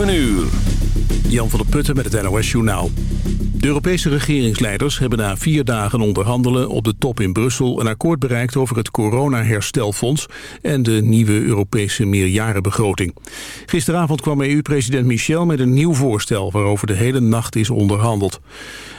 7 uur. Jan van der Putten met het NOS Journaal. De Europese regeringsleiders hebben na vier dagen onderhandelen op de top in Brussel een akkoord bereikt over het coronaherstelfonds en de nieuwe Europese meerjarenbegroting. Gisteravond kwam EU-president Michel met een nieuw voorstel waarover de hele nacht is onderhandeld.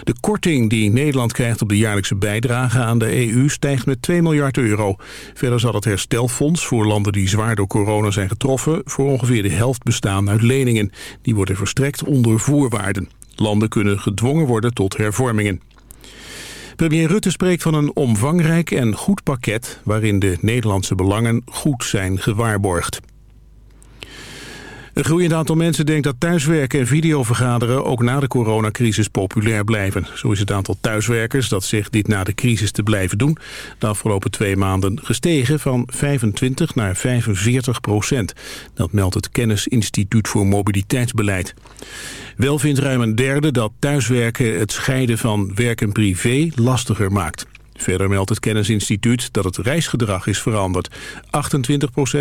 De korting die Nederland krijgt op de jaarlijkse bijdrage aan de EU stijgt met 2 miljard euro. Verder zal het herstelfonds voor landen die zwaar door corona zijn getroffen voor ongeveer de helft bestaan uit leningen. Die worden verstrekt onder voorwaarden. Landen kunnen gedwongen worden tot hervormingen. Premier Rutte spreekt van een omvangrijk en goed pakket... waarin de Nederlandse belangen goed zijn gewaarborgd. Een groeiend aantal mensen denkt dat thuiswerken en videovergaderen ook na de coronacrisis populair blijven. Zo is het aantal thuiswerkers dat zegt dit na de crisis te blijven doen de afgelopen twee maanden gestegen van 25 naar 45 procent. Dat meldt het Kennisinstituut voor Mobiliteitsbeleid. Wel vindt ruim een derde dat thuiswerken het scheiden van werk en privé lastiger maakt. Verder meldt het Kennisinstituut dat het reisgedrag is veranderd. 28%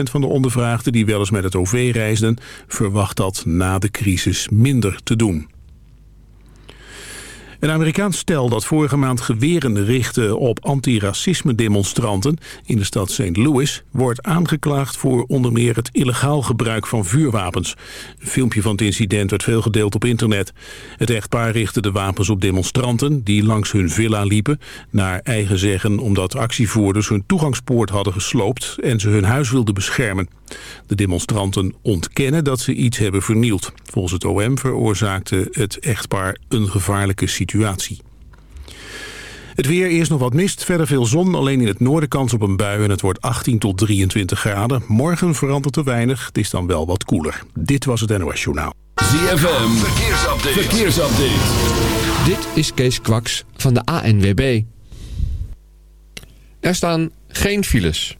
van de ondervraagden die wel eens met het OV reisden... verwacht dat na de crisis minder te doen. Een Amerikaans stel dat vorige maand geweren richtte op antiracisme-demonstranten in de stad St. Louis wordt aangeklaagd voor onder meer het illegaal gebruik van vuurwapens. Een filmpje van het incident werd veel gedeeld op internet. Het echtpaar richtte de wapens op demonstranten die langs hun villa liepen, naar eigen zeggen omdat actievoerders hun toegangspoort hadden gesloopt en ze hun huis wilden beschermen. De demonstranten ontkennen dat ze iets hebben vernield. Volgens het OM veroorzaakte het echtpaar een gevaarlijke situatie. Het weer, eerst nog wat mist, verder veel zon. Alleen in het noorden kans op een bui en het wordt 18 tot 23 graden. Morgen verandert er weinig, het is dan wel wat koeler. Dit was het NOS Journaal. ZFM, verkeersupdate. verkeersupdate. Dit is Kees Kwaks van de ANWB. Er staan geen files.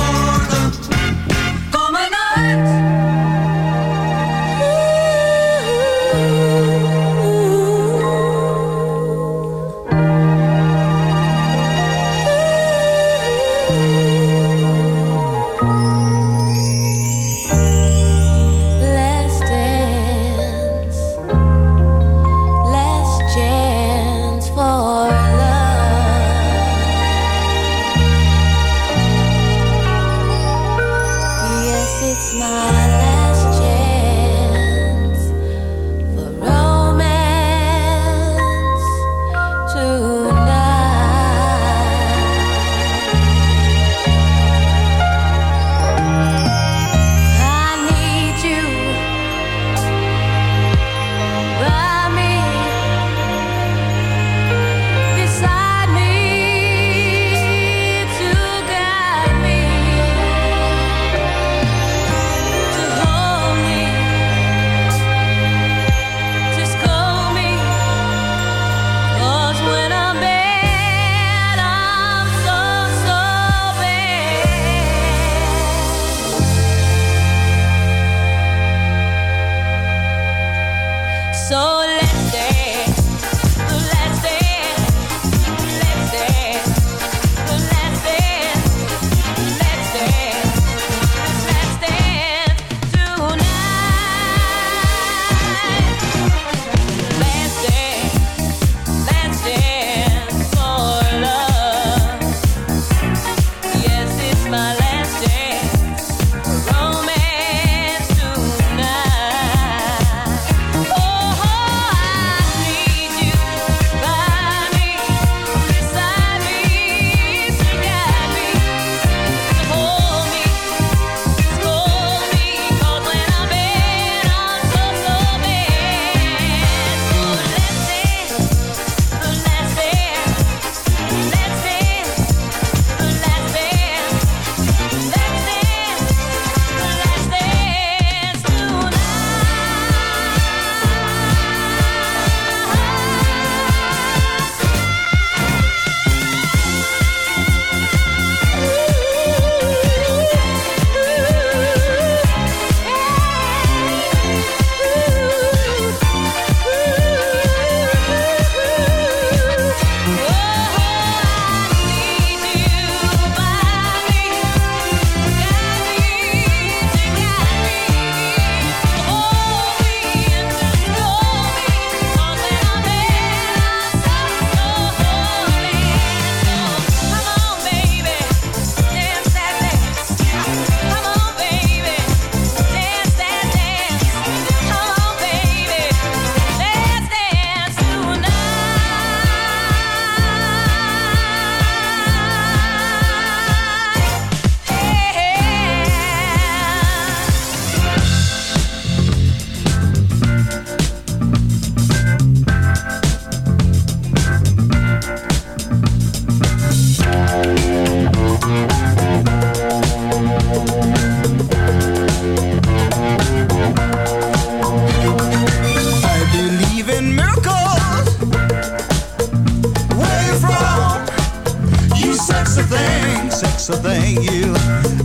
so thank you.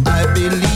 I believe.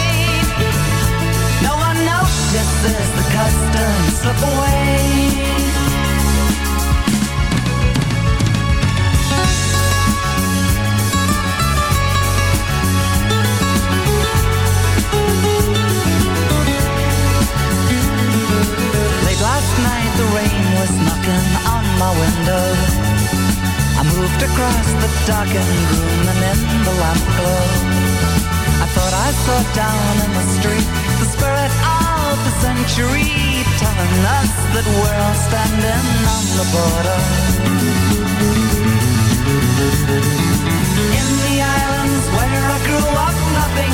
as the customs slip away. the rain was knocking on my window I moved across the darkened room and in the lamp glow I thought I saw down in the street the spirit of the century telling us that we're all standing on the border. In the islands where I grew up, nothing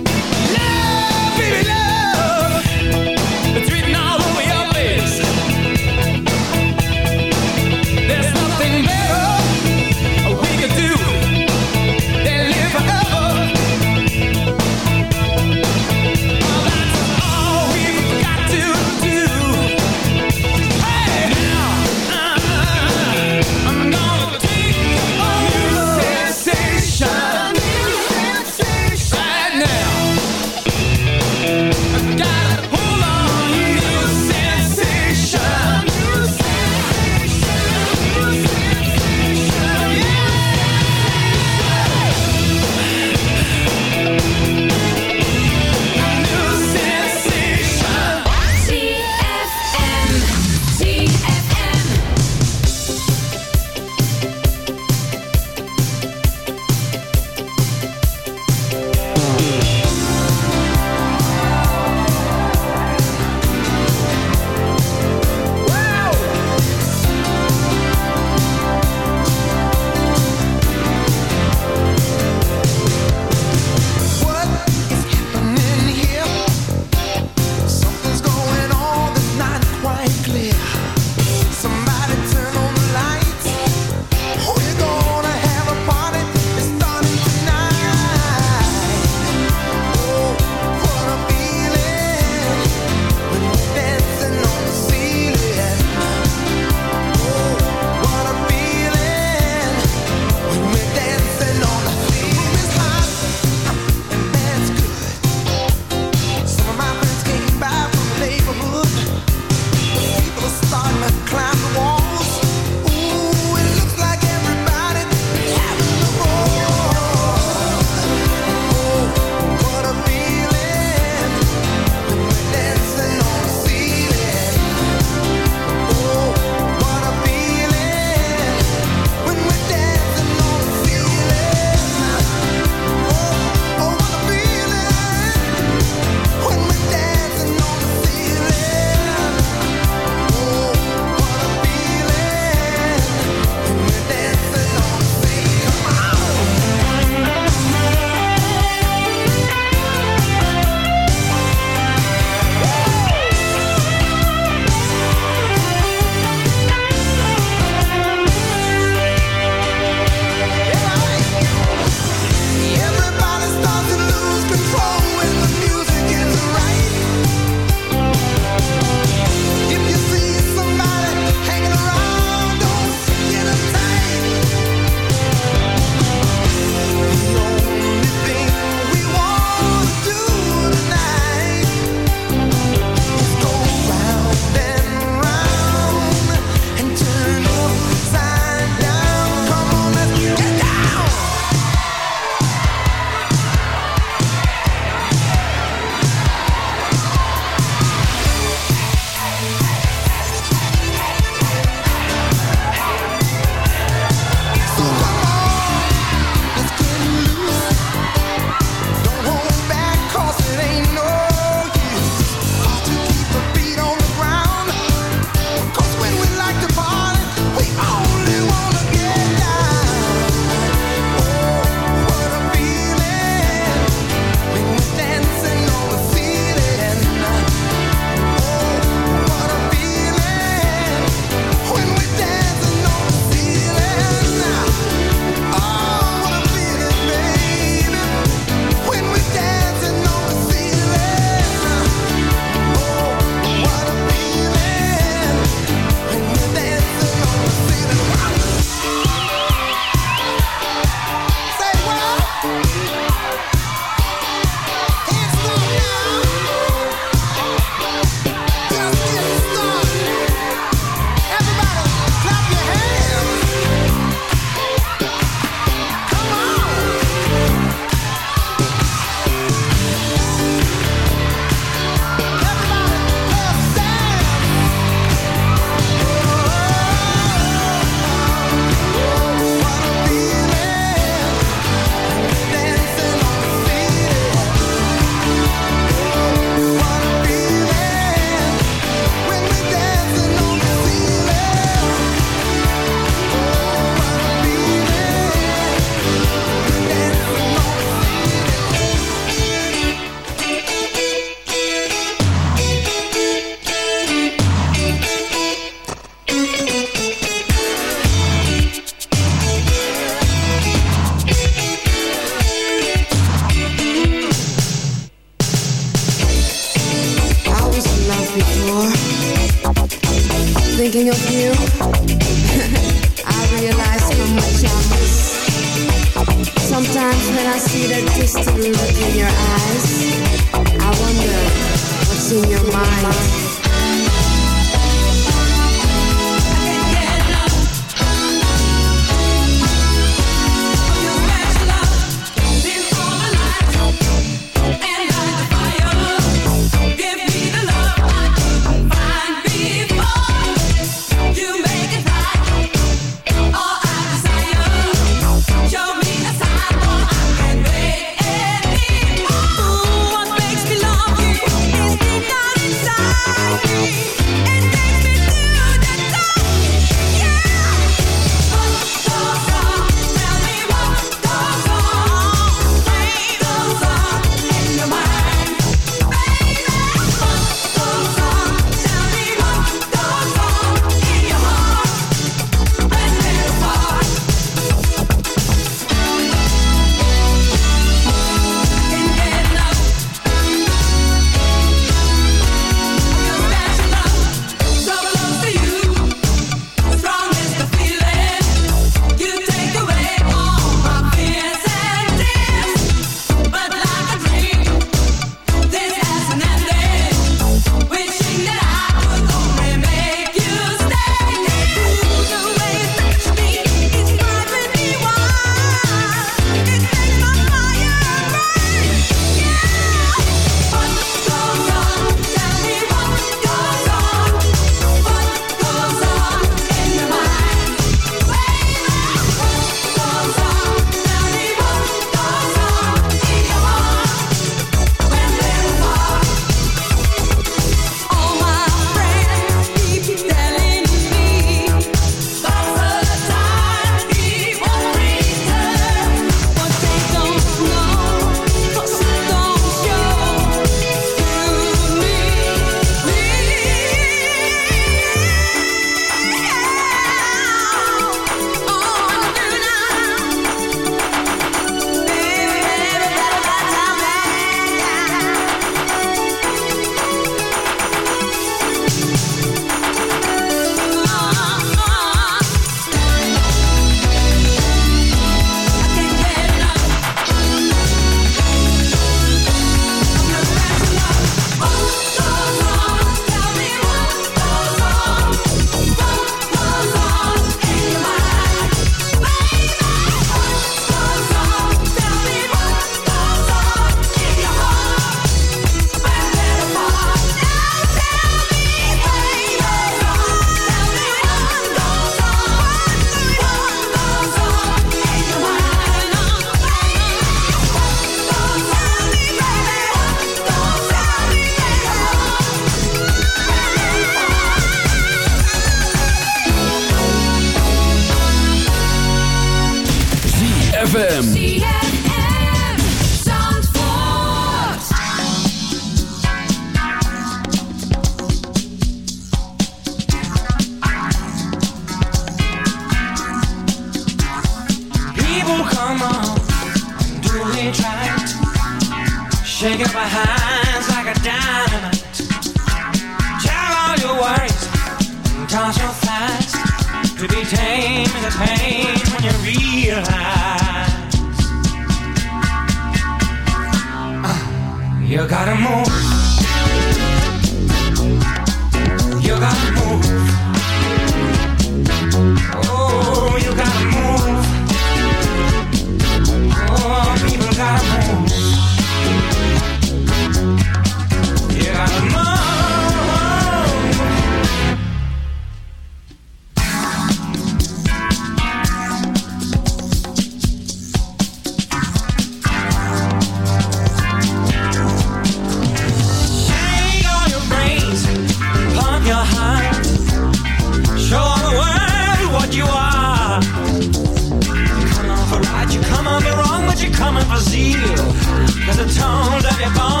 Tones of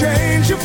change of